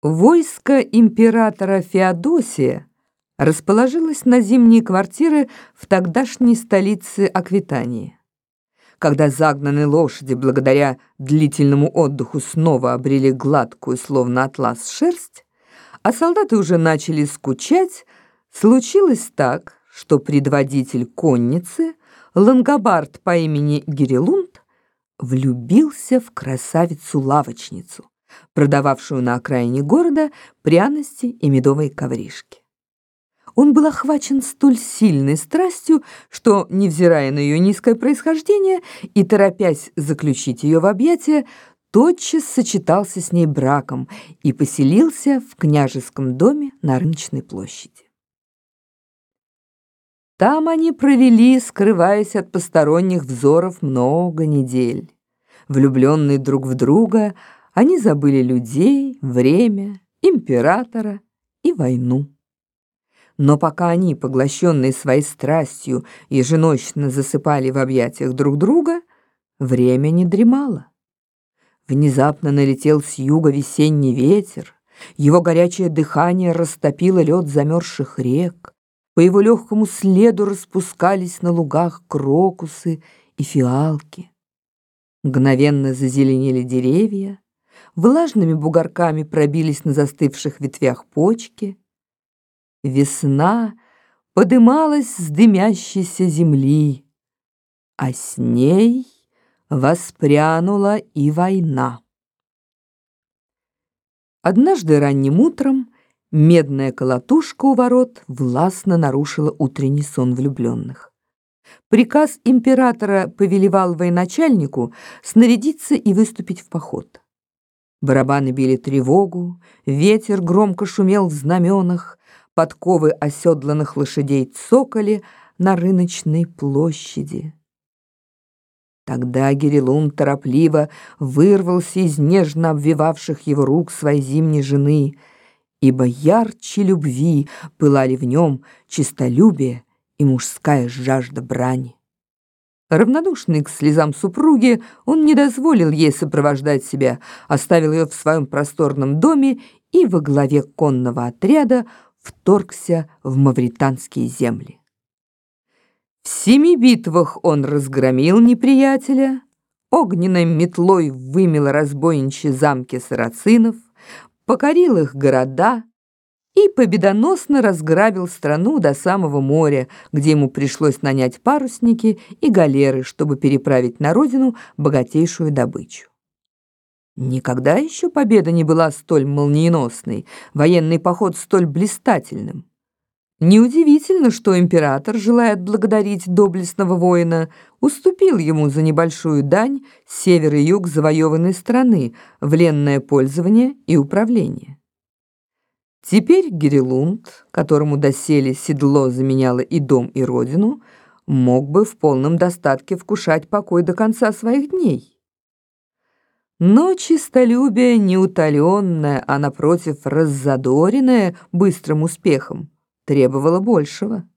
Войско императора Феодосия расположилось на зимние квартиры в тогдашней столице Аквитании. Когда загнанные лошади благодаря длительному отдыху снова обрели гладкую, словно атлас, шерсть, а солдаты уже начали скучать, случилось так, что предводитель конницы, лангобард по имени Гирелунд, влюбился в красавицу-лавочницу продававшую на окраине города пряности и медовые ковришки. Он был охвачен столь сильной страстью, что, невзирая на ее низкое происхождение и торопясь заключить ее в объятия, тотчас сочетался с ней браком и поселился в княжеском доме на рыночной площади. Там они провели, скрываясь от посторонних взоров, много недель. Влюбленные друг в друга – они забыли людей, время, императора и войну. Но пока они, поглощенные своей страстью, еженочно засыпали в объятиях друг друга, время не дремало. Внезапно налетел с юга весенний ветер, его горячее дыхание растопило лед замерзших рек, по его легкому следу распускались на лугах крокусы и фиалки. Мгновенно зазеленели деревья, влажными бугорками пробились на застывших ветвях почки. Весна подымалась с дымящейся земли, а с ней воспрянула и война. Однажды ранним утром медная колотушка у ворот властно нарушила утренний сон влюбленных. Приказ императора повелевал военачальнику снарядиться и выступить в поход. Барабаны били тревогу, ветер громко шумел в знаменах, подковы оседланных лошадей цокали на рыночной площади. Тогда Гирелун торопливо вырвался из нежно обвивавших его рук своей зимней жены, ибо ярче любви пылали в нем чистолюбие и мужская жажда брани. Равнодушный к слезам супруги, он не дозволил ей сопровождать себя, оставил ее в своем просторном доме и во главе конного отряда вторгся в мавританские земли. В семи битвах он разгромил неприятеля, огненной метлой вымел разбойничьи замки сарацинов, покорил их города, и победоносно разграбил страну до самого моря, где ему пришлось нанять парусники и галеры, чтобы переправить на родину богатейшую добычу. Никогда еще победа не была столь молниеносной, военный поход столь блистательным. Неудивительно, что император, желая отблагодарить доблестного воина, уступил ему за небольшую дань север и юг завоеванной страны в ленное пользование и управление. Теперь Гирелунд, которому доселе седло заменяло и дом, и родину, мог бы в полном достатке вкушать покой до конца своих дней. Но чистолюбие неутоленное, а напротив раззадоренное быстрым успехом, требовало большего.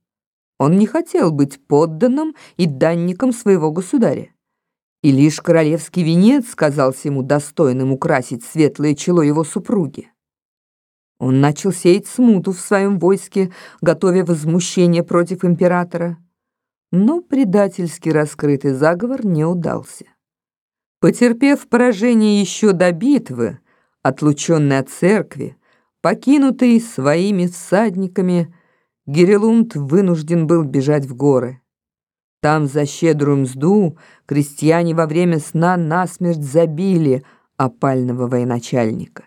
Он не хотел быть подданным и данником своего государя. И лишь королевский венец казался ему достойным украсить светлое чело его супруги. Он начал сеять смуту в своем войске, готовя возмущение против императора. Но предательский раскрытый заговор не удался. Потерпев поражение еще до битвы, отлученный от церкви, покинутый своими всадниками, Герелунд вынужден был бежать в горы. Там за щедрую мзду крестьяне во время сна насмерть забили опального военачальника.